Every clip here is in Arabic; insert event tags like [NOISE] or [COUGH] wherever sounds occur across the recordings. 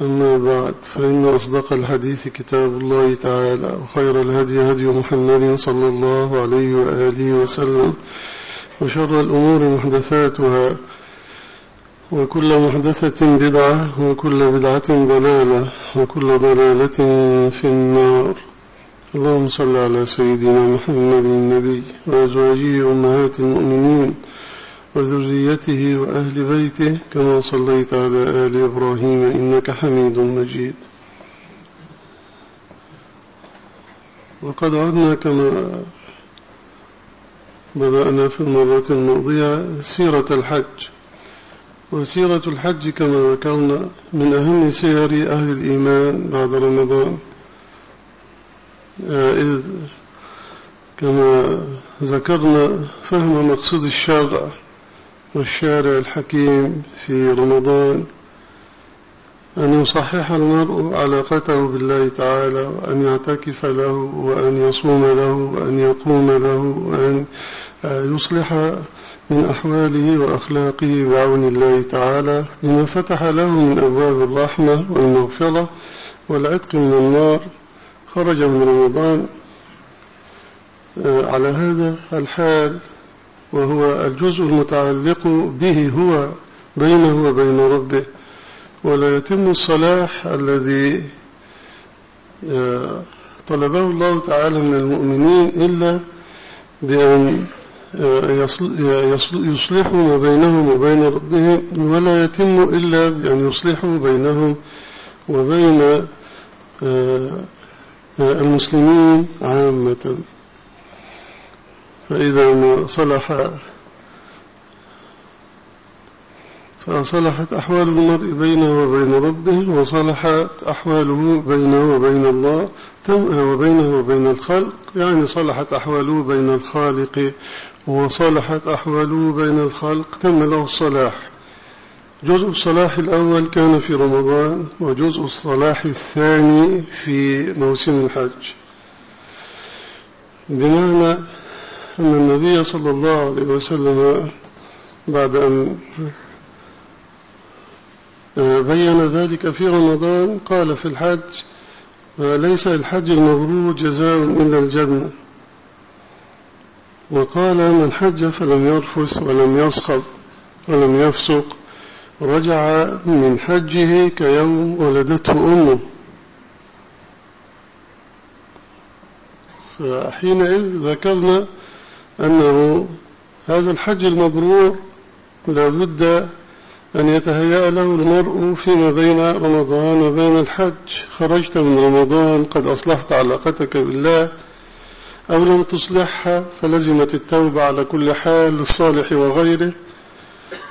أما بعد فإن أصدق الحديث كتاب الله تعالى وخير الهدي هدي محمد صلى الله عليه وآله وسلم وشر الأمور محدثاتها وكل محدثة بدعة وكل بدعة ضلالة وكل ضلالة في النار. اللهم صل على سيدنا محمد النبي وأزواجه أمهات المؤمنين وذريته وأهل بيته كما صليت على آل إبراهيم إنك حميد مجيد. وقد عدنا كما بدأنا في المرة الماضية سيرة الحج. وسيرة الحج كما ذكرنا من أهم سير أهل الإيمان بعد رمضان. إذ كما ذكرنا فهم مقصود الشرع. والشارع الحكيم في رمضان. أن يصحح المرء علاقته بالله تعالى وأن يعتكف له وأن يصوم له وأن يقوم له وأن يصلح من أحواله وأخلاقه بعون الله تعالى. لما فتح له من أبواب الرحمة والمغفرة والعتق من النار خرج من رمضان. على هذا الحال وهو الجزء المتعلق به هو بينه وبين ربه. ولا يتم الصلاح الذي طلبه الله تعالى من المؤمنين إلا بأن يصلحوا ما بينهم وبين ربهم ولا يتم إلا بأن يصلحوا بينهم وبين المسلمين عامة. فإذا ما صلح فصلحت أحوال المرء بينه وبين ربه وصلحت أحواله بينه وبين الله وبينه وبين الخلق. يعني صلحت أحواله بين الخالق وصلحت أحواله بين الخلق. تم له الصلاح. جزء الصلاح الأول كان في رمضان وجزء الصلاح الثاني في موسم الحج. بمعنى أن النبي صلى الله عليه وسلم بعد أن بين ذلك في رمضان قال في الحج ليس الحج المبرور جزاء إلا الجنة. وقال من حج فلم يرفث ولم يصخب ولم يفسق رجع من حجه كيوم ولدته أمه. فحينئذ ذكرنا أنه هذا الحج المبرور لابد أن يتهيأ له المرء فيما بين رمضان وبين الحج. خرجت من رمضان قد أصلحت علاقتك بالله. أو لم تصلحها فلزمت التوبة على كل حال للصالح وغيره.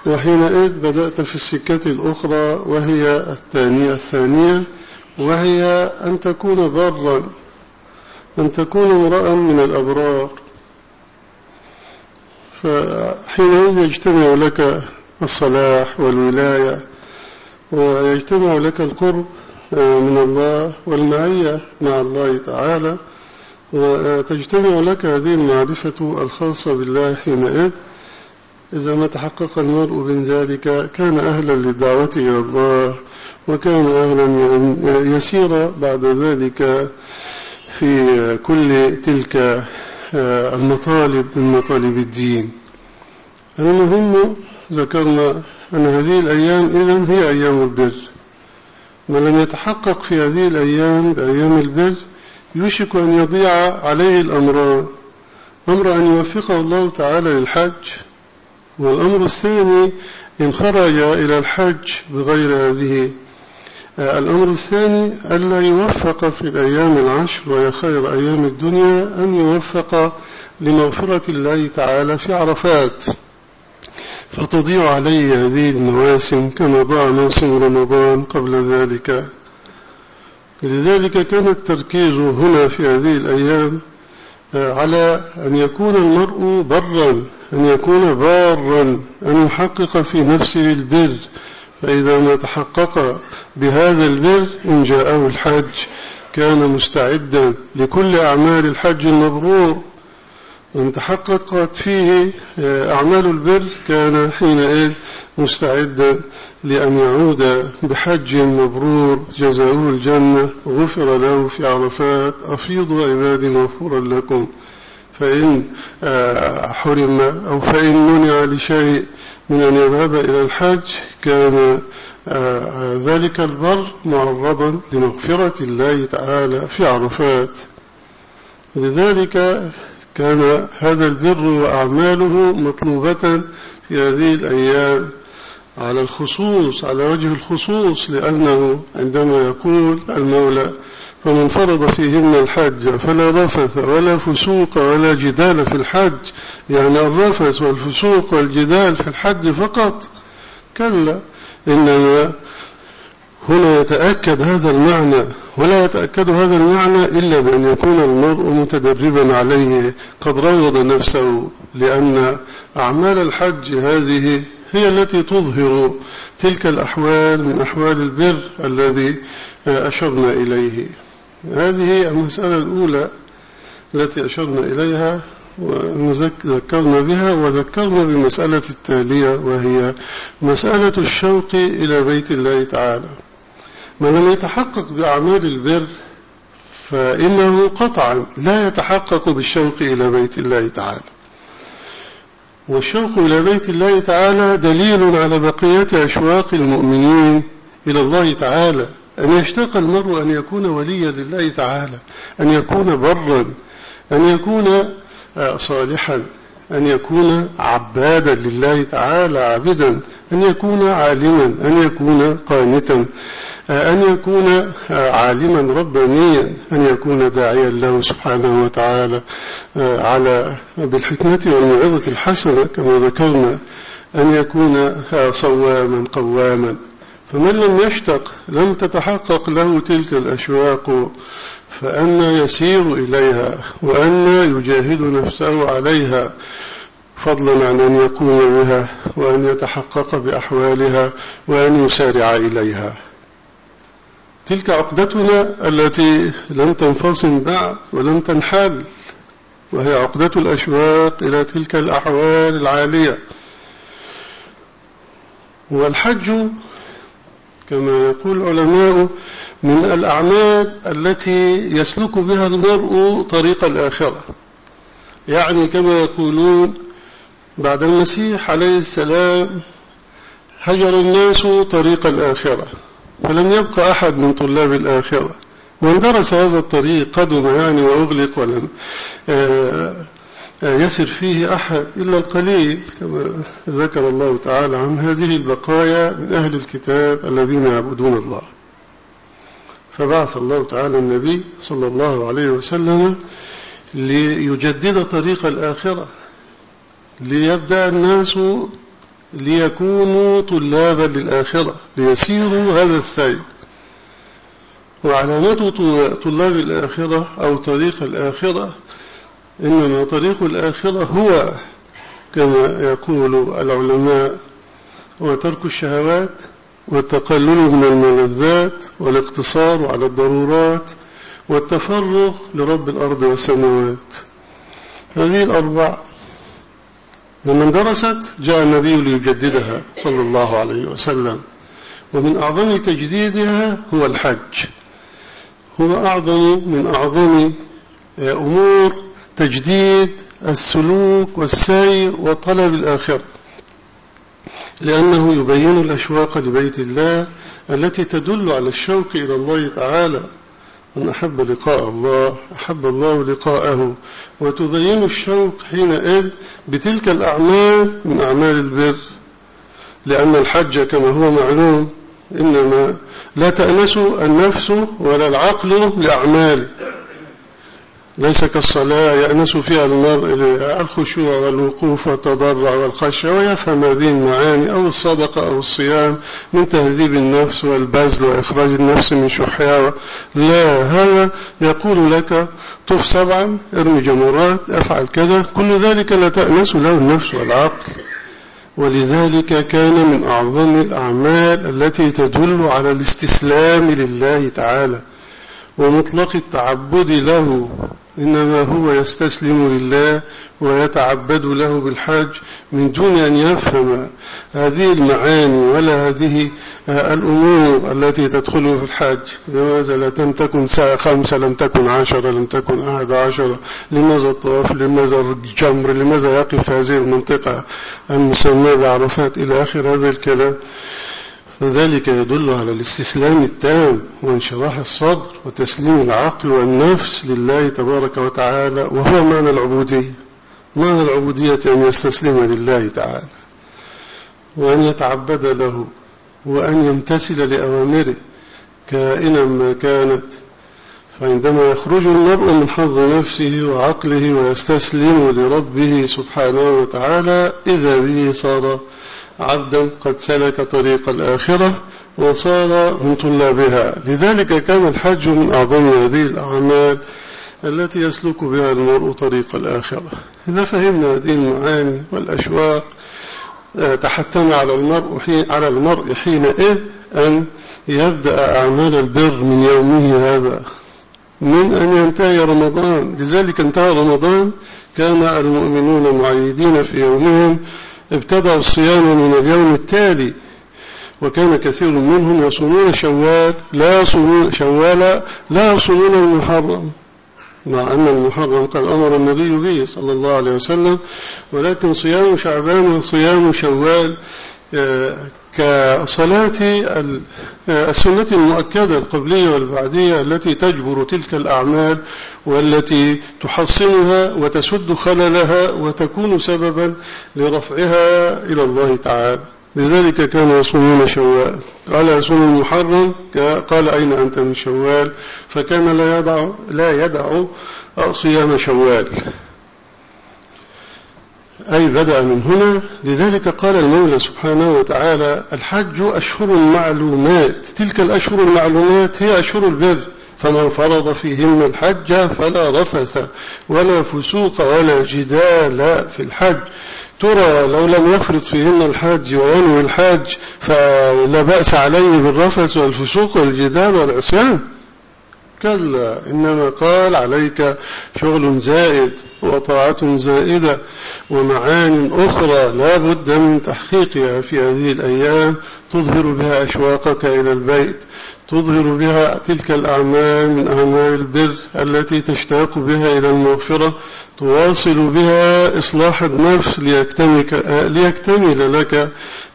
وحينئذ بدأت في السكة الأخرى وهي الثانية الثانية وهي أن تكون برا أن تكون امرأ من الأبرار. فحينئذ يجتمع لك الصلاح والولاية ويجتمع لك القرب من الله والمعية مع الله تعالى وتجتمع لك هذه المعرفة الخاصة بالله حينئذ. إذا ما تحقق المرء من ذلك كان أهلا للدعوة إلى الله وكان أهلا يسير بعد ذلك في كل تلك المطالب من مطالب الدين. المهم ذكرنا أن هذه الأيام إذن هي أيام البر. من لم يتحقق في هذه الأيام بأيام البر يوشك أن يضيع عليه الأمران أمر أن يوفقه الله تعالى للحج. والأمر الثاني إن خرج إلى الحج بغير هذه الأمر الثاني ألا يوفق في الأيام العشر وهي خير أيام الدنيا أن يوفق لمغفرة الله تعالى في عرفات. فتضيع عليه هذه المواسم كما ضاع موسم رمضان قبل ذلك. لذلك كان التركيز هنا في هذه الأيام على أن يكون المرء برا أن يكون بارا أن يحقق في نفسه البر فإذا ما تحقق بهذا البر إن جاءه الحج كان مستعدا لكل أعمال الحج المبرور. إن تحققت فيه أعمال البر كان حينئذ مستعدا لأن يعود بحج مبرور. جزاؤه الجنة. غفر له في عرفات. أفيضوا عبادي مغفورا لكم. فإن حرم أو فإن منع لشيء من أن يذهب إلى الحج كان ذلك البر معرضا لمغفرة الله تعالى في عرفات. لذلك كان هذا البر وأعماله مطلوبة في هذه الأيام على الخصوص على وجه الخصوص لأنه عندما يقول المولى فمن فرض فيهن الحج فلا رفث ولا فسوق ولا جدال في الحج. يعني الرفث والفسوق والجدال في الحج فقط. كلا إنما هنا يتأكد هذا المعنى ولا يتأكد هذا المعنى إلا بأن يكون المرء متدربا عليه. قد روض نفسه لأن أعمال الحج هذه هي التي تظهر تلك الأحوال من أحوال البر الذي أشرنا إليه. هذه المسألة الأولى التي أشرنا إليها وذكرنا بها وذكرنا بمسألة التالية وهي مسألة الشوق إلى بيت الله تعالى. من لم يتحقق بأعمال البر فإنه قطعا لا يتحقق بالشوق إلى بيت الله تعالى. والشوق إلى بيت الله تعالى دليل على بقية أشواق المؤمنين إلى الله تعالى. أن يشتاق المرء أن يكون وليا لله تعالى أن يكون برا أن يكون صالحا أن يكون عبادا لله تعالى عابدا أن يكون عالما أن يكون قانتا أن يكون عالما ربانيا أن يكون داعيا له سبحانه وتعالى على بالحكمة والموعظة الحسنة كما ذكرنا أن يكون صواما قواما. فمن لم يشتق لم تتحقق له تلك الأشواق فأن يسير إليها وأن يجاهد نفسه عليها فضلا عن أن يقوم بها وأن يتحقق بأحوالها وأن يسارع إليها. تلك عقدتنا التي لم تنفصل بعد ولم تنحل وهي عقدة الأشواق إلى تلك الأحوال العالية. والحج كما يقول العلماء من الأعمال التي يسلك بها المرء طريق الآخرة. يعني كما يقولون بعد المسيح عليه السلام هجر الناس طريق الآخرة. فلم يبقى أحد من طلاب الآخرة. من درس هذا الطريق قدم يعني وأغلق ولم يسر فيه أحد إلا القليل كما ذكر الله تعالى عن هذه البقايا من أهل الكتاب الذين يعبدون الله. فبعث الله تعالى النبي صلى الله عليه وسلم ليجدد طريق الآخرة ليبدأ الناس ليكونوا طلابا للآخرة ليسيروا هذا السير. وعلامات طلاب الآخرة أو طريق الآخرة إنما طريق الآخرة هو كما يقول العلماء هو ترك الشهوات والتقلل من الملذات والاقتصار على الضرورات والتفرغ لرب الأرض والسماوات. هذه الأربع لما اندرست جاء النبي ليجددها صلى الله عليه وسلم ومن أعظم تجديدها هو الحج. هو أعظم من أعظم أمور تجديد السلوك والسير وطلب الآخرة لأنه يبين الأشواق لبيت الله التي تدل على الشوق إلى الله تعالى. من أحب لقاء الله أحب الله لقاءه وتبين الشوق حينئذ بتلك الأعمال من أعمال البر. لأن الحج كما هو معلوم إنما لا تأنس النفس ولا العقل لأعماله. ليس كالصلاة يأنس فيها المرء الخشوع والوقوف والتضرع والخشية ويفهم هذه المعاني أو الصدقة أو الصيام من تهذيب النفس والبذل وإخراج النفس من شحها لا هذا يقول لك طف سبعا ارمي جمرات افعل كذا. كل ذلك لا تأنس له النفس والعقل. ولذلك كان من أعظم الأعمال التي تدل على الاستسلام لله تعالى ومطلق التعبد له. إنما هو يستسلم لله ويتعبد له بالحج من دون أن يفهم هذه المعاني ولا هذه الأمور التي تدخل في الحج لماذا لم تكن ساعة خمسة لم تكن عشرة لم تكن أحد عشرة لماذا الطواف؟ لماذا الجمر؟ لماذا يقف هذه المنطقة؟ المسمى بعرفات إلى آخر هذا الكلام؟ فذلك يدل على الاستسلام التام وانشراح الصدر وتسليم العقل والنفس لله تبارك وتعالى وهو معنى العبودية. معنى العبودية أن يستسلم لله تعالى وأن يتعبد له وأن يمتثل لأوامره كائنا ما كانت. فعندما يخرج المرء من حظ نفسه وعقله ويستسلم لربه سبحانه وتعالى إذا به صار عبدا قد سلك طريق الآخرة وصار من طلابها. لذلك كان الحج من أعظم هذه الأعمال التي يسلك بها المرء طريق الآخرة. إذا فهمنا هذه المعاني والأشواق آه، تحتم على المرء على المرء حينئذ أن يبدأ أعمال البر من يومه هذا. من أن ينتهي رمضان. لذلك انتهى رمضان كان المؤمنون معيدين في يومهم ابتدأوا الصيام من اليوم التالي وكان كثير منهم يصومون شوال لا يصومون شوال لا يصومون المحرم مع أن المحرم قد أمر النبي به صلى الله عليه وسلم ولكن صيام شعبان وصيام شوال آه، كصلاة السنة المؤكدة القبلية والبعدية التي تجبر تلك الأعمال والتي تحصنها وتسد خللها وتكون سببا لرفعها إلى الله تعالى. لذلك كانوا يصومون شوال. قال يصوم المحرم قال أين أنت من شوال؟ فكان لا يدع, لا يدع صيام شوال. أي بدأ من هنا. لذلك قال المولى سبحانه وتعالى الحج أشهر معلومات. تلك الأشهر المعلومات هي أشهر البر. فمن فرض فيهن الحج فلا رفث ولا فسوق ولا جدال في الحج. ترى لو لم يفرض فيهن الحج وينوي الحج فلا بأس عليه بالرفث والفسوق والجدال والعصيان. كلا إنما قال عليك شغل زائد وطاعة زائدة ومعان أخرى لا بد من تحقيقها في هذه الأيام. تظهر بها أشواقك إلى البيت تظهر بها تلك الأعمال من أعمال البر التي تشتاق بها إلى المغفرة. تواصل بها إصلاح النفس ليكتمل لك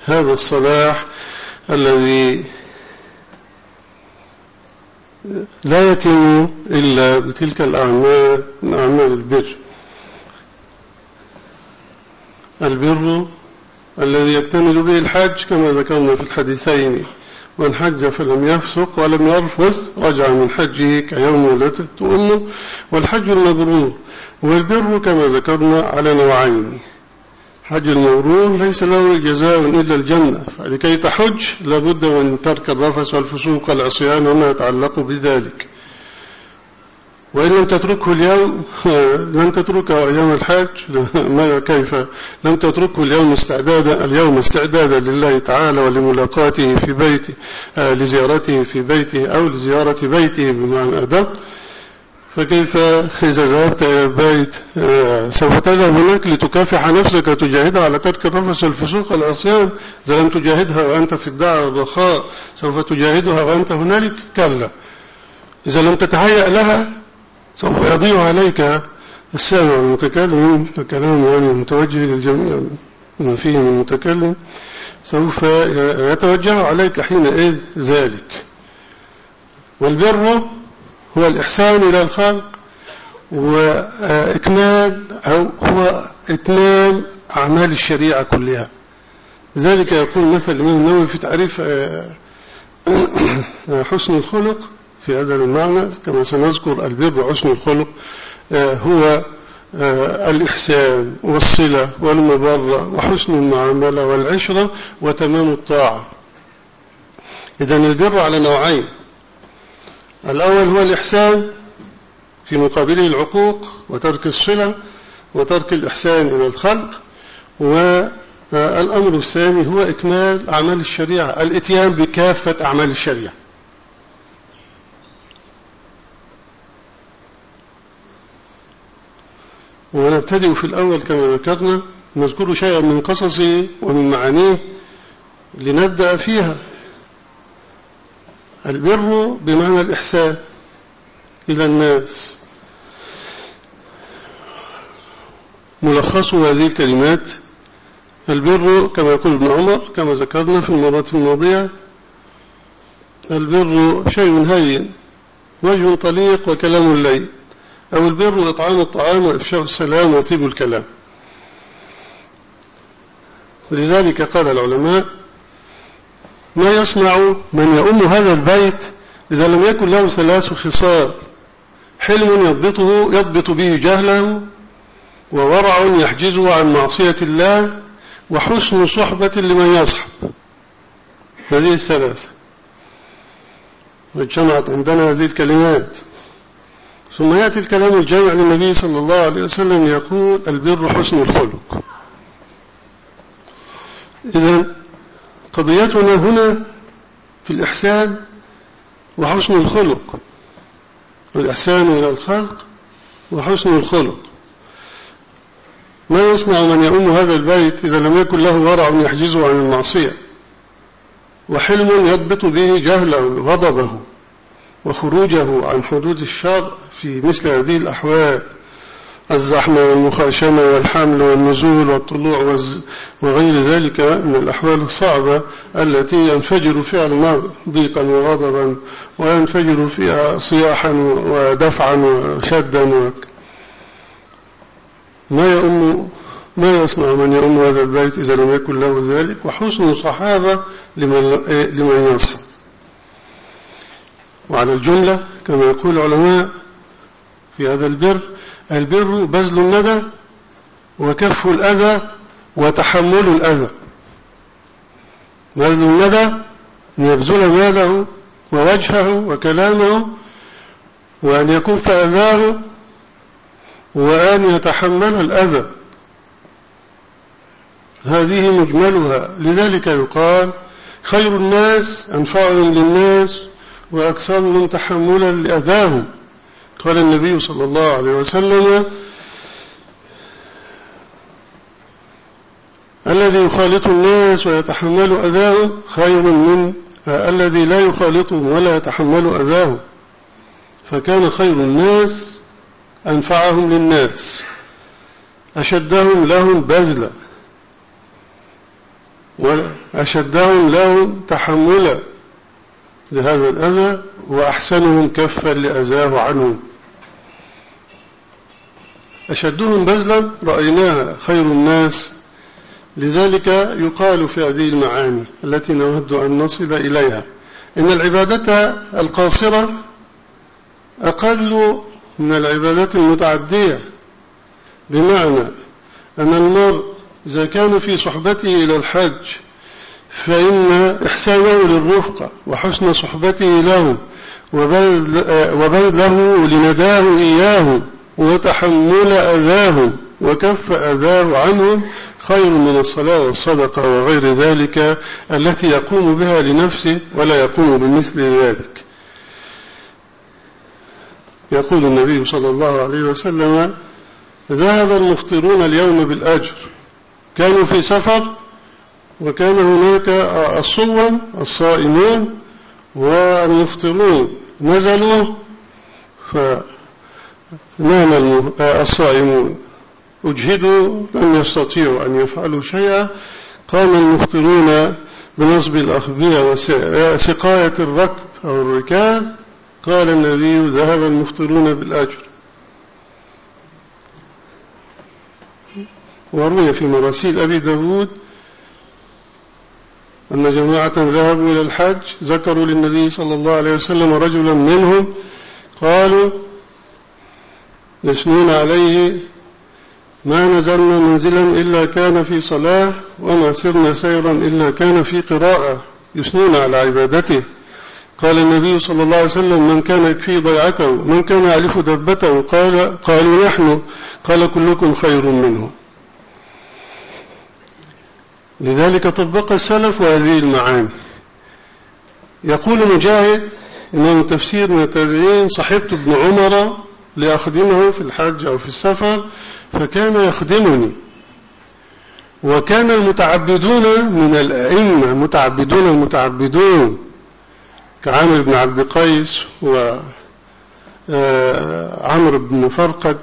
هذا الصلاح الذي لا يتم إلا بتلك الأعمال من أعمال البر. البر الذي يكتمل به الحج كما ذكرنا في الحديثين. من حج فلم يفسق ولم يرفث رجع من حجه كيوم ولدت أمه والحج المبرور والبر كما ذكرنا على نوعين. حج المبرور ليس له جزاء إلا الجنة فلكي تحج لابد من ترك الرفث والفسوق والعصيان وما يتعلق بذلك. وإن لم تتركه اليوم [LAUGHS] لن تتركه أيام الحج [LAUGHS] ماذا كيف؟ لم تتركه اليوم استعدادا اليوم استعدادا لله تعالى ولملاقاته في بيته آه، لزيارته في بيته أو لزيارة بيته بمعنى أدق. فكيف إذا ذهبت إلى البيت آه، سوف تذهب هناك لتكافح نفسك وتجاهدها على ترك الرفث والفسوق والعصيان إذا لم تجاهدها وأنت في الدعوة والرخاء سوف تجاهدها وأنت هنالك. كلا. إذا لم تتهيأ لها سوف يضيع عليك السامع المتكلم الكلام يعني متوجه للجميع ما فيه من متكلم. سوف يتوجه عليك حينئذ ذلك. والبر هو الإحسان إلى الخلق وإكمال أو هو إتمام أعمال الشريعة كلها. ذلك يقول مثل الإمام النووي في تعريف آه، [CLEARS THROAT] حسن الخلق في هذا المعنى كما سنذكر البر حسن الخلق آه، هو آه، الإحسان والصلة والمبرة وحسن المعاملة والعشرة وتمام الطاعة. إذا البر على نوعين. الأول هو الإحسان في مقابله العقوق وترك الصلة وترك الإحسان إلى الخلق والأمر الثاني هو إكمال أعمال الشريعة الإتيان بكافة أعمال الشريعة. ونبتدئ في الأول كما ذكرنا نذكر شيئا من قصصه ومن معانيه لنبدأ فيها. البر بمعنى الإحسان إلى الناس. ملخص هذه الكلمات البر كما يقول ابن عمر كما ذكرنا في المرات الماضية البر شيء هين وجه طليق وكلام الليل. أو البر إطعام الطعام وإفشاء السلام وطيب الكلام. لذلك قال العلماء ما يصنع من يؤم هذا البيت إذا لم يكن له ثلاث خصال. حلم يضبطه يضبط به جهله وورع يحجزه عن معصية الله وحسن صحبة لمن يصحب. هذه الثلاثة. واجتمعت عندنا هذه الكلمات. ثم يأتي الكلام الجامع للنبي صلى الله عليه وسلم يقول البر حسن الخلق. إذا قضيتنا هنا في الإحسان وحسن الخلق. الإحسان إلى الخلق وحسن الخلق. ما يصنع من يؤم هذا البيت إذا لم يكن له ورع يحجزه عن المعصية؟ وحلم يضبط به جهله غضبه وخروجه عن حدود الشر في مثل هذه الأحوال. الزحمة والمخاشمة والحمل والنزول والطلوع وغير ذلك من الأحوال الصعبة التي ينفجر فيها المرء ضيقا وغضبا وينفجر فيها صياحا ودفعا وشدا ما يؤم ما يصنع من يؤم هذا البيت إذا لم يكن له ذلك؟ وحسن صحابة لمن, لمن يصحب وعلى الجملة كما يقول العلماء في هذا البر البر بذل الندى وكف الأذى وتحمل الأذى. بذل الندى أن يبذل ماله ووجهه وكلامه وأن يكف أذاه وأن يتحمل الأذى. هذه مجملها. لذلك يقال خير الناس أنفعهم للناس وأكثرهم تحملا لأذاهم. قال النبي صلى الله عليه وسلم الذي يخالط الناس ويتحمل أذاه خير من الذي لا يخالطهم ولا يتحمل أذاه. فكان خير الناس أنفعهم للناس أشدهم لهم بذلا وأشدهم لهم تحملا لهذا الأذى وأحسنهم كفا لأذاه عنهم. أشدهم بذلا رأيناها خير الناس. لذلك يقال في هذه المعاني التي نود أن نصل إليها إن العبادة القاصرة أقل من العبادات المتعدية بمعنى أن المرء إذا كان في صحبته إلى الحج فإن إحسانه للرفقة وحسن صحبته له وبذله لنداه إياه. وتحمل أذاه وكف أذاه عنهم خير من الصلاة والصدقة وغير ذلك التي يقوم بها لنفسه ولا يقوم بمثل ذلك. يقول النبي صلى الله عليه وسلم ذهب المفطرون اليوم بالأجر. كانوا في سفر وكان هناك الصوم الصائمون والمفطرون نزلوا فنام الصائمون. أجهدوا لم يستطيعوا أن يفعلوا شيئا. قام المفطرون بنصب الأخبية وسقاية الركب أو الركاب قال النبي ذهب المفطرون بالأجر. وروي في مراسيل أبي داود أن جماعة ذهبوا إلى الحج. ذكروا للنبي صلى الله عليه وسلم رجلا منهم. قالوا يسنون عليه ما نزلنا منزلا إلا كان في صلاة وما سرنا سيرا إلا كان في قراءة. يسنون على عبادته. قال النبي صلى الله عليه وسلم من كان يكفي ضيعته من كان يعرف دبته قال قالوا نحن. قال كلكم خير منه. لذلك طبق السلف هذه المعاني. يقول مجاهد إنه تفسير من التابعين صحبت ابن عمر لأخدمه في الحج أو في السفر فكان يخدمني. وكان المتعبدون من الأئمة المتعبدون المتعبدون كعامر بن عبد قيس وعمر آه، بن فرقد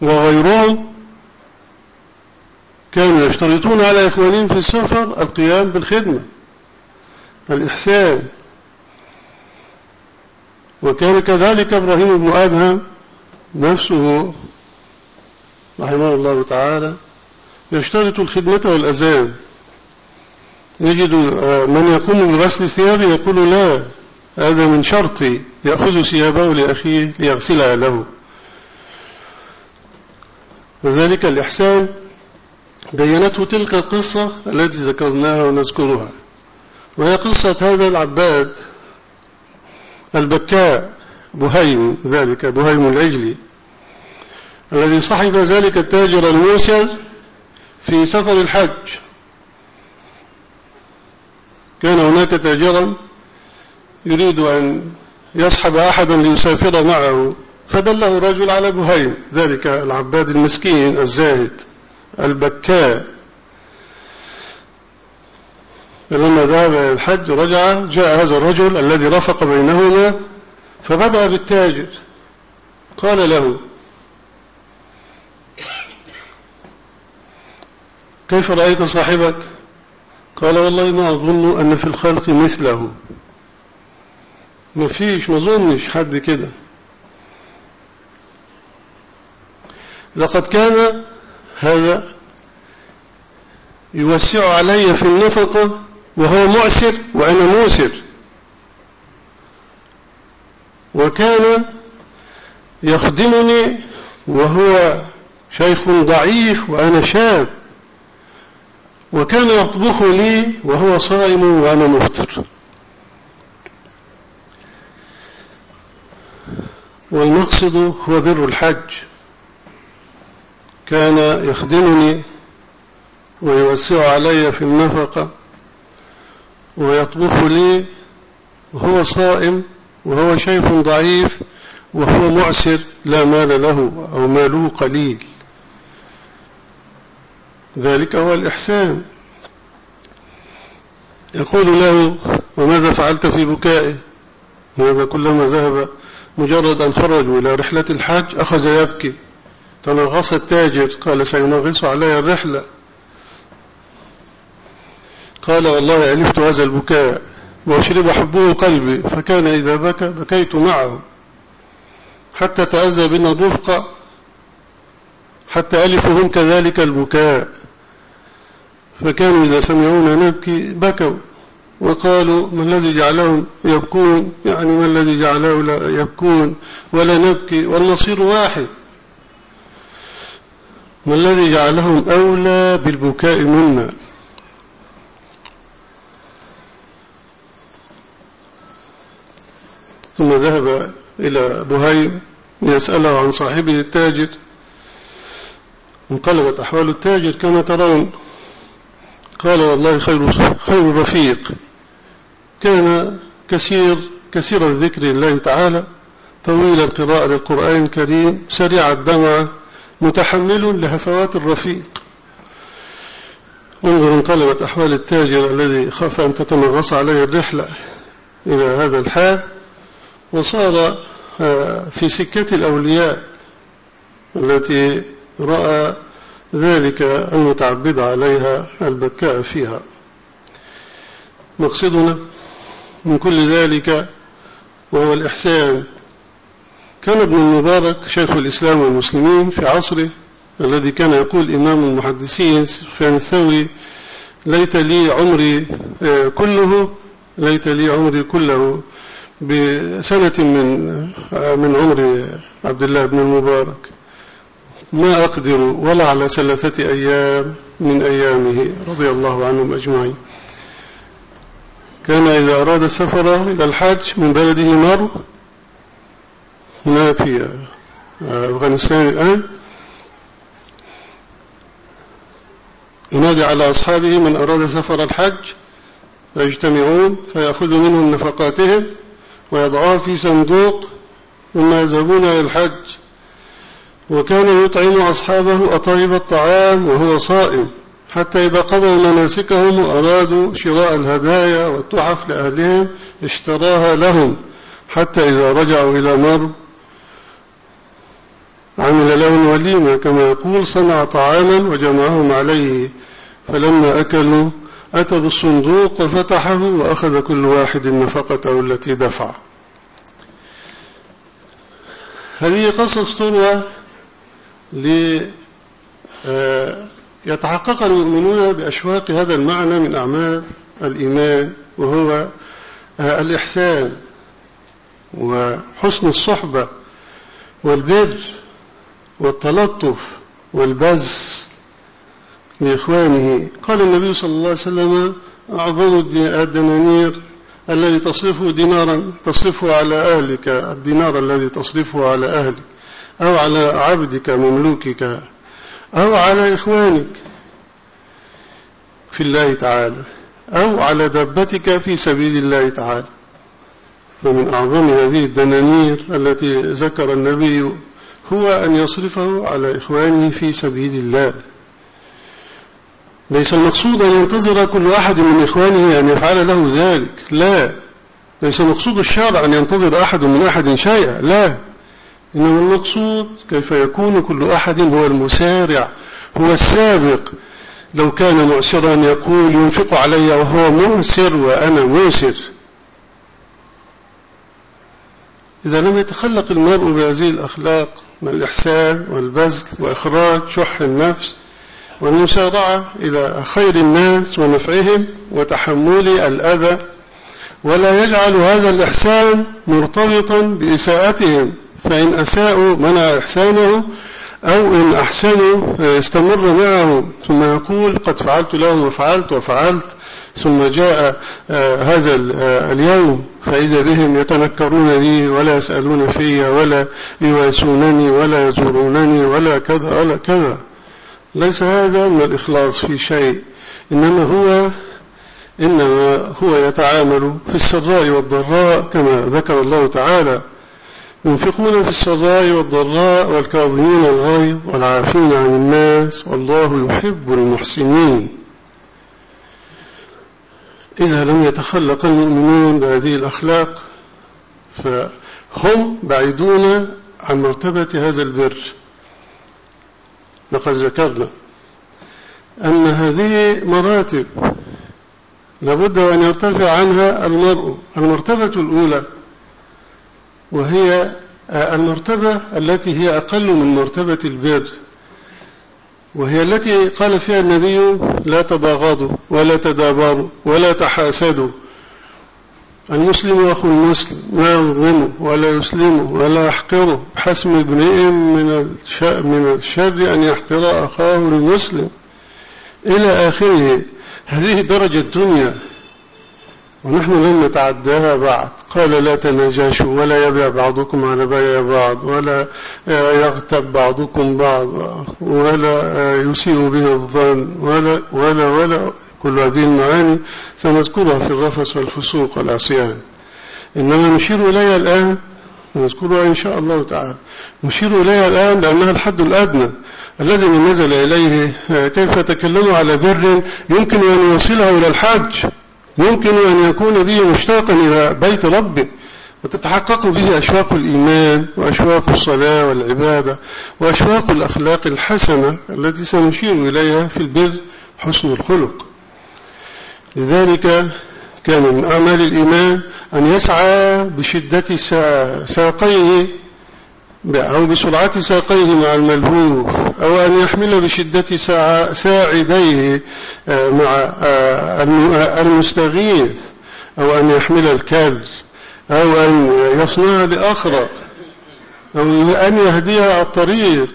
وغيرهم كانوا يشترطون على إخوانهم في السفر القيام بالخدمة. الإحسان. وكان كذلك إبراهيم بن آدهم نفسه رحمه الله تعالى يشترط الخدمة والأذان. يجد آه، من يقوم بغسل ثيابه يقول لا هذا من شرطي يأخذ ثيابه لأخيه ليغسلها له. وذلك الإحسان. بينته تلك القصة التي ذكرناها ونذكرها. وهي قصة هذا العباد البكاء بهيم ذلك بهيم العجلي الذي صحب ذلك التاجر الموسر في سفر الحج. كان هناك تاجرا يريد أن يصحب أحدا ليسافر معه فدله رجل على بهيم ذلك العباد المسكين الزاهد البكاء. فلما ذهب إلى الحج رجع جاء هذا الرجل الذي رفق بينهما فبدأ بالتاجر. قال له كيف رأيت صاحبك؟ قال والله ما أظن أن في الخلق مثله. ما فيش ما ظنش حد كده. لقد كان هذا يوسع علي في النفقة وهو معسر وأنا موسر. وكان يخدمني وهو شيخ ضعيف وأنا شاب. وكان يطبخ لي وهو صائم وأنا مفطر. والمقصد هو بر الحج. كان يخدمني ويوسع علي في النفقة ويطبخ لي وهو صائم وهو شيخ ضعيف وهو معسر لا مال له أو ماله قليل. ذلك هو الإحسان. يقول له وماذا فعلت في بكائه؟ ماذا كلما ذهب مجرد أن خرجوا إلى رحلة الحج أخذ يبكي. تنغص التاجر. قال سينغص علي الرحلة. قال والله ألفت هذا البكاء وأشرب حبه قلبي فكان إذا بكى بكيت معه. حتى تأذى بنا الرفقة حتى ألفوا هم كذلك البكاء. فكانوا إذا سمعونا نبكي بكوا. وقالوا ما الذي جعلهم يبكون؟ يعني ما الذي جعله لا يبكون؟ ولا نبكي والنصير واحد. ما الذي جعلهم أولى بالبكاء منا؟ ثم ذهب إلى بهيم ليسأله عن صاحبه التاجر. انقلبت أحوال التاجر كما ترون. قال والله خير خير رفيق. كان كثير كثير الذكر لله تعالى. طويل القراءة للقرآن الكريم. سريع الدمع. متحمل لهفوات الرفيق. انظر انقلبت أحوال التاجر الذي خاف أن تتمغص عليه الرحلة إلى هذا الحال. وصار آه، في سكة الأولياء التي رأى ذلك المتعبد عليها البكاء فيها. مقصدنا من كل ذلك وهو الإحسان. كان ابن المبارك شيخ الإسلام والمسلمين في عصره الذي كان يقول إمام المحدثين سفيان الثوري ليت لي عمري آه، كله ليت لي عمري كله. بسنة من من عمر عبد الله بن المبارك. ما أقدر ولا على ثلاثة أيام من أيامه رضي الله عنهم أجمعين. كان إذا أراد السفر إلى الحج من بلده مر هنا في أفغانستان الآن ينادي على أصحابه من أراد سفر الحج فيجتمعون فيأخذ منهم نفقاتهم ويضعها في صندوق ثم يذهبون إلى الحج وكان يطعم أصحابه أطيب الطعام وهو صائم حتى إذا قضوا مناسكهم وأرادوا شراء الهدايا والتحف لأهلهم اشتراها لهم حتى إذا رجعوا إلى مرب عمل لهم وليمة. كما يقول صنع طعاما وجمعهم عليه فلما أكلوا أتى بالصندوق وفتحه وأخذ كل واحد نفقته التي دفع. هذه قصص تروى ليتحقق المؤمنون بأشواق هذا المعنى من أعمال الإيمان وهو الإحسان وحسن الصحبة والبر والتلطف والبذل. لإخوانه. قال النبي صلى الله عليه وسلم أعظم الدنانير الذي تصرفه دينارا تصرفه على أهلك الدينار الذي تصرفه على أهلك أو على عبدك مملوكك أو على إخوانك في الله تعالى أو على دبتك في سبيل الله تعالى. فمن أعظم هذه الدنانير التي ذكر النبي هو أن يصرفه على إخوانه في سبيل الله. ليس المقصود أن ينتظر كل واحد من إخوانه أن يفعل له ذلك. لا. ليس مقصود الشرع أن ينتظر أحد من أحد شيئا. لا. إنما المقصود كيف يكون كل أحد هو المسارع هو السابق. لو كان معسرا يقول ينفق علي وهو موسر وأنا موسر إذا لم يتخلق المرء بهذه الأخلاق من الإحسان والبذل وإخراج شح النفس والمسارعة إلى خير الناس ونفعهم وتحمل الأذى ولا يجعل هذا الإحسان مرتبطا بإساءتهم فإن أساءوا منع إحسانه أو إن أحسنوا استمر معه ثم يقول قد فعلت لهم وفعلت وفعلت ثم جاء آه، هذا آه، اليوم فإذا بهم يتنكرون لي ولا يسألون في ولا يواسونني ولا يزورونني ولا كذا ولا كذا. ليس هذا من الإخلاص في شيء إنما هو إنما هو يتعامل في السراء والضراء كما ذكر الله تعالى ينفقون في السراء والضراء والكاظمين الغيظ والعافين عن الناس والله يحب المحسنين. إذا لم يتخلق المؤمنون بهذه الأخلاق فهم بعيدون عن مرتبة هذا البر. لقد ذكرنا أن هذه مراتب لابد أن يرتفع عنها المرء المرتبة الأولى وهي المرتبة التي هي أقل من مرتبة البر وهي التي قال فيها النبي لا تباغضوا ولا تدابروا ولا تحاسدوا. المسلم أخو المسلم لا يظلمه ولا يسلمه ولا يحقره. بحسم ابنئ من من الشر أن يحقر أخاه المسلم إلى آخره. هذه درجة الدنيا. ونحن لم نتعداها بعد. قال لا تنجاشوا ولا يبيع بعضكم على بيع بعض ولا يغتب بعضكم بعض ولا يسيء به الظن ولا ولا ولا كل هذه المعاني سنذكرها في الرفس والفسوق والعصيان. إنما نشير إليها الآن نذكرها إن شاء الله تعالى. نشير إليها الآن لأنها الحد الأدنى الذي نزل إليه. كيف يتكلم على بر يمكن أن يوصله إلى الحج يمكن أن يكون به مشتاقا إلى بيت ربه. وتتحقق به أشواق الإيمان وأشواق الصلاة والعبادة وأشواق الأخلاق الحسنة التي سنشير إليها في البر حسن الخلق. لذلك كان من أعمال الإيمان أن يسعى بشدة ساقيه أو بسرعة ساقيه مع الملهوف أو أن يحمل بشدة ساعديه آه، مع آه، المستغيث أو أن يحمل الكلب أو أن يصنع لأخرى أو أن يهديها الطريق.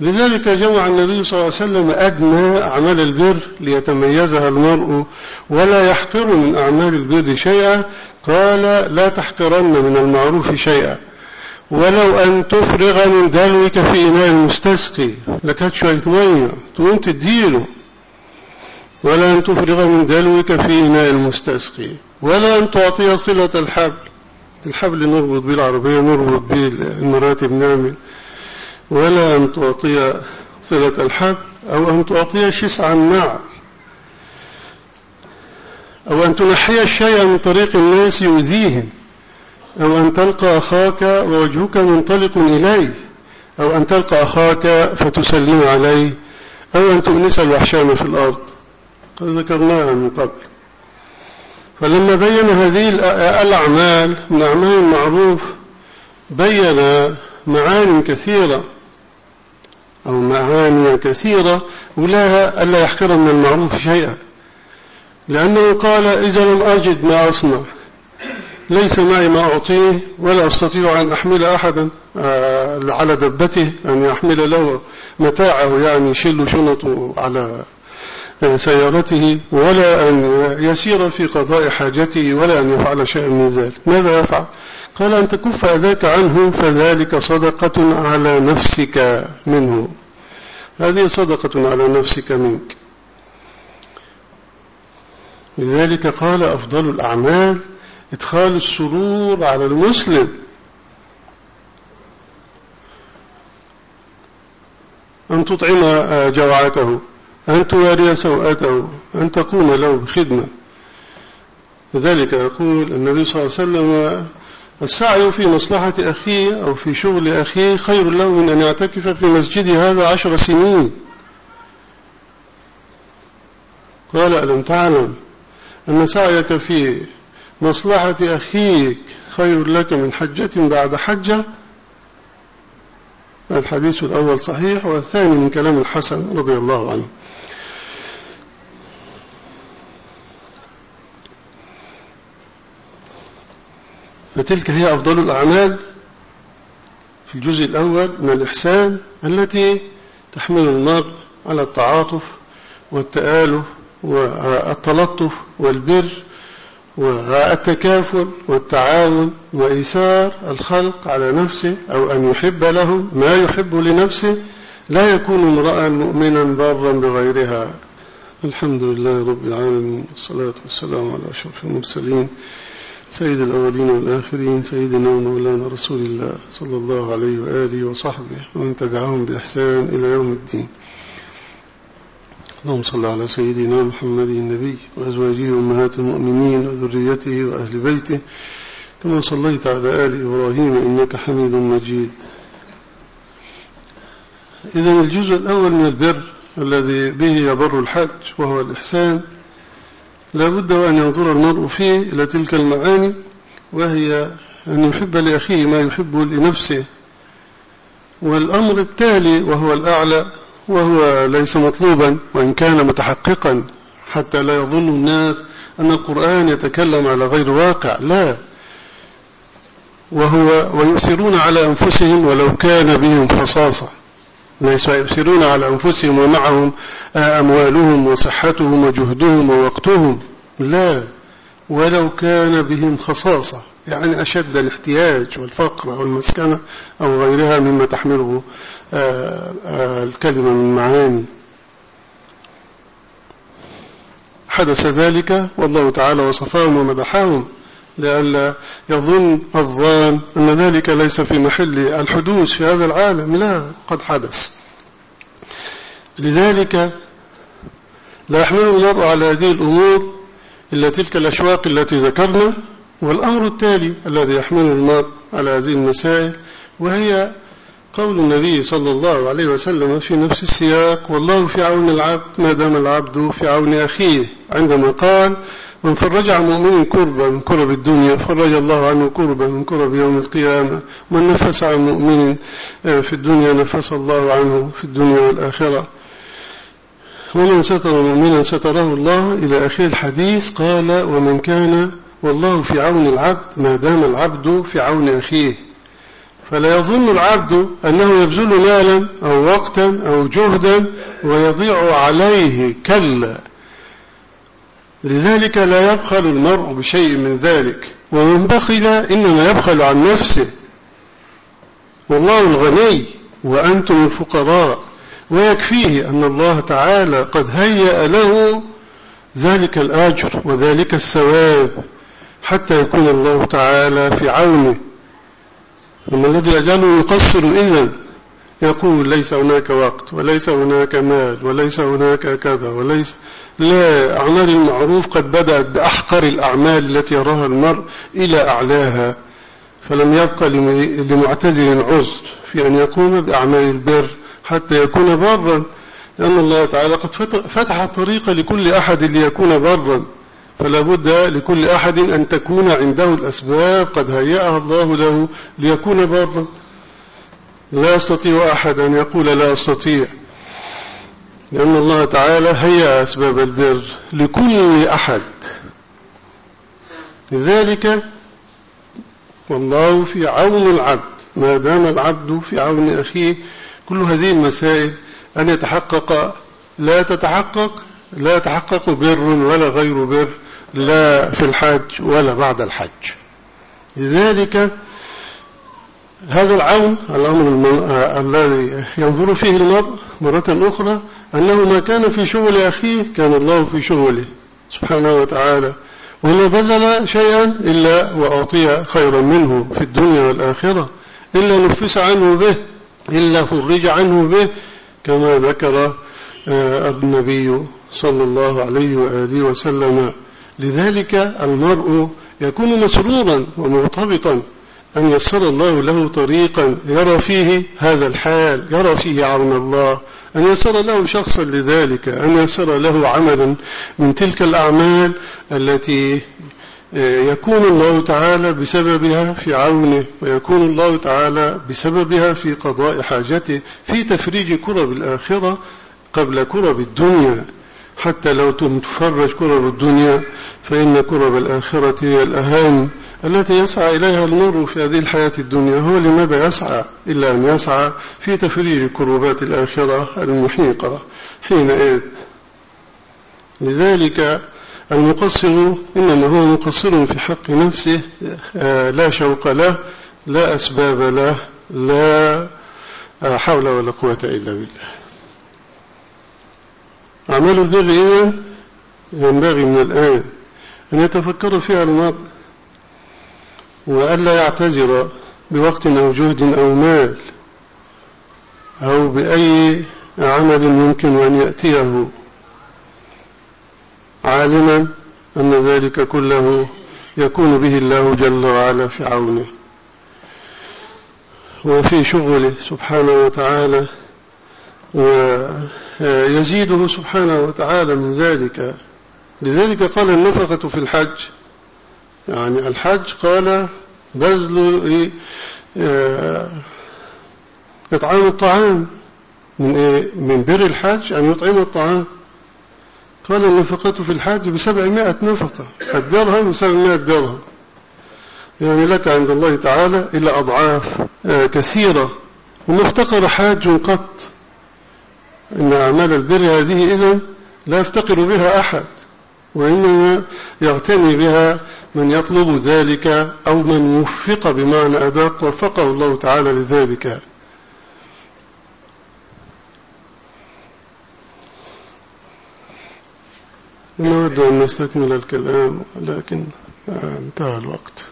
لذلك جمع النبي صلى الله عليه وسلم أدنى أعمال البر ليتميزها المرء ولا يحقر من أعمال البر شيئا. قال لا تحقرن من المعروف شيئا. ولو أن تفرغ من دلوك في إناء المستسقي لكت شوية مية. تقوم تديله ولا أن تفرغ من دلوك في إناء المستسقي ولا أن تعطي صلة الحبل. الحبل نربط به العربية نربط به المراتب نعمل ولا أن تعطي صلة الحبل أو أن تعطي شسع النعل أو أن تنحي الشيء من طريق الناس يؤذيهم. أو أن تلقى أخاك ووجهك منطلق إليه. أو أن تلقى أخاك فتسلم عليه. أو أن تؤنس الوحشان في الأرض. قد ذكرناها من قبل. فلما بين هذه الأعمال من أعمال المعروف بين معاني كثيرة. أو معاني كثيرة ولاها ألا يحقر من المعروف شيئا. لأنه قال إذا لم أجد ما أصنع ليس معي ما أعطيه ولا أستطيع أن أحمل أحدا آه، على دبته أن يحمل له متاعه يعني يشل شنطه على سيارته ولا أن يسير في قضاء حاجته ولا أن يفعل شيئا من ذلك. ماذا يفعل؟ قال أن تكف أذاك عنه فذلك صدقة على نفسك منه. هذه صدقة على نفسك منك. لذلك قال أفضل الأعمال إدخال السرور على المسلم. أن تطعم جوعته أن تواري سوءته أن تقوم له بخدمة لذلك يقول النبي صلى الله عليه وسلم السعي في مصلحة أخيه أو في شغل أخيه خير له من أن يعتكف في مسجد هذا عشر سنين. قال ألم تعلم أن سعيك في مصلحة أخيك خير لك من حجة بعد حجة؟ الحديث الأول صحيح والثاني من كلام الحسن رضي الله عنه. فتلك هي أفضل الأعمال في الجزء الأول من الإحسان التي تحمل المرء على التعاطف والتآلف والتلطف والبر والتكافل والتعاون وإيثار الخلق على نفسه أو أن يحب له ما يحب لنفسه لا يكون امرأ مؤمنا بارا بغيرها. الحمد لله رب العالمين والصلاة والسلام على أشرف المرسلين. سيد الأولين والآخرين سيدنا ومولانا رسول الله صلى الله عليه وآله وصحبه ومن تبعهم بإحسان إلى يوم الدين. اللهم صل على سيدنا محمد النبي وأزواجه أمهات المؤمنين وذريته وأهل بيته كما صليت على آل إبراهيم إنك حميد مجيد. إذا الجزء الأول من البر الذي به يبر الحج وهو الإحسان لا بد وأن ينظر المرء فيه إلى تلك المعاني وهي أن يحب لأخيه ما يحب لنفسه. والأمر التالي وهو الأعلى وهو ليس مطلوبا وإن كان متحققا حتى لا يظن الناس أن القرآن يتكلم على غير واقع لا. وهو ويؤثرون على أنفسهم ولو كان بهم خصاصة. ليس يؤثرون على أنفسهم ومعهم أموالهم وصحتهم وجهدهم ووقتهم. لا. ولو كان بهم خصاصة يعني أشد الاحتياج والفقر أو المسكنة أو غيرها مما تحمله الكلمة من معاني. حدث ذلك والله تعالى وصفهم ومدحهم لئلا يظن الظان أن ذلك ليس في محل الحدوث في هذا العالم. لا قد حدث. لذلك لا يحمل المرء على هذه الأمور إلا تلك الأشواق التي ذكرنا والأمر التالي الذي يحمل المرء على هذه المسائل وهي قول النبي صلى الله عليه وسلم في نفس السياق والله في عون العبد ما دام العبد في عون أخيه عندما قال من فرج عن مؤمن كربا من كرب الدنيا فرج الله عنه كربا من كرب يوم القيامة. من نفس عن مؤمن في الدنيا نفس الله عنه في الدنيا والآخرة. ومن ستر مؤمنا ستره الله إلى آخر الحديث قال ومن كان والله في عون العبد ما دام العبد في عون أخيه. فلا يظن العبد أنه يبذل مالا أو وقتا أو جهدا ويضيع عليه كلا. لذلك لا يبخل المرء بشيء من ذلك ومن بخل إنما يبخل عن نفسه. والله الغني وأنتم الفقراء. ويكفيه أن الله تعالى قد هيأ له ذلك الأجر وذلك الثواب حتى يكون الله تعالى في عونه. وما الذي يجعله يقصر إذن يقول ليس هناك وقت وليس هناك مال وليس هناك كذا وليس لا أعمال المعروف قد بدأت بأحقر الأعمال التي يراها المرء إلى أعلاها فلم يبقى لمعتذر عذر في أن يقوم بأعمال البر حتى يكون برا لأن الله تعالى قد فتح الطريق لكل أحد ليكون برا فلا بد لكل أحد أن تكون عنده الأسباب قد هيأها الله له ليكون برا. لا يستطيع أحد أن يقول لا أستطيع لأن الله تعالى هيأ أسباب البر لكل أحد. لذلك والله في عون العبد ما دام العبد في عون أخيه كل هذه المسائل أن يتحقق لا تتحقق لا يتحقق بر ولا غير بر لا في الحج ولا بعد الحج. لذلك هذا العون الأمر الذي ينظر فيه المرء مرة أخرى أنه ما كان في شغل أخيه كان الله في شغله سبحانه وتعالى. وما بذل شيئا إلا وأعطي خيرا منه في الدنيا والآخرة. إلا نفس عنه به إلا فرج عنه به كما ذكر آه، النبي صلى الله عليه وآله وسلم. لذلك المرء يكون مسرورا ومرتبطا أن يسر الله له طريقا. يرى فيه هذا الحال يرى فيه عون الله أن يسر له شخصا لذلك أن يسر له عملا من تلك الأعمال التي آه، يكون الله تعالى بسببها في عونه ويكون الله تعالى بسببها في قضاء حاجته في تفريج كرب الآخرة قبل كرب الدنيا. حتى لو تفرج كرب الدنيا فإن كرب الآخرة هي الأهم. التي يسعى إليها المرء في هذه الحياة الدنيا هو لماذا يسعى؟ إلا أن يسعى في تفريج كربات الآخرة المحيقة حينئذ. لذلك المقصر إنما هو مقصر في حق نفسه آه، لا شوق له لا أسباب له لا آه، حول ولا قوة إلا بالله. أعمال البر إذن ينبغي من الآن أن يتفكر فيها المرء وألا يعتذر بوقت أو جهد أو مال أو بأي عمل يمكن أن يأتيه. عالما أن ذلك كله يكون به الله جل وعلا في عونه وفي شغله سبحانه وتعالى ويزيده سبحانه وتعالى من ذلك. لذلك قال النفقة في الحج يعني الحج قال بذل آه، إطعام الطعام. من إيه؟ من بر الحج أن يطعم الطعام. قال النفقة في الحج بسبعمائة نفقة. الدرهم بسبعمائة درهم. يعني لك عند الله تعالى إلى أضعاف آه، كثيرة. وما افتقر حاج قط. إن أعمال البر هذه إذن لا يفتقر بها أحد وإنما يغتني بها من يطلب ذلك أو من وفق بمعنى أداق وفقه الله تعالى لذلك. نود أن نستكمل الكلام لكن انتهى الوقت.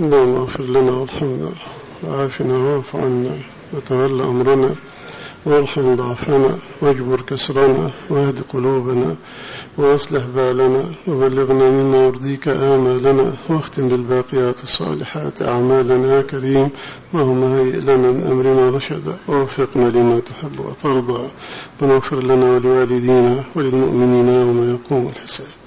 اللهم اغفر لنا وارحمنا وعافنا واعف عنا. وتولى أمرنا. وارحم ضعفنا واجبر كسرنا. واهد قلوبنا. وأصلح بالنا وبلغنا مما يرضيك آمالنا واختم بالباقيات الصالحات أعمالنا يا كريم اللهم هيئ لنا من أمرنا رشدا ووفقنا لما تحب وترضى. ونغفر لنا ولوالدينا وللمؤمنين يوم يقوم الحساب.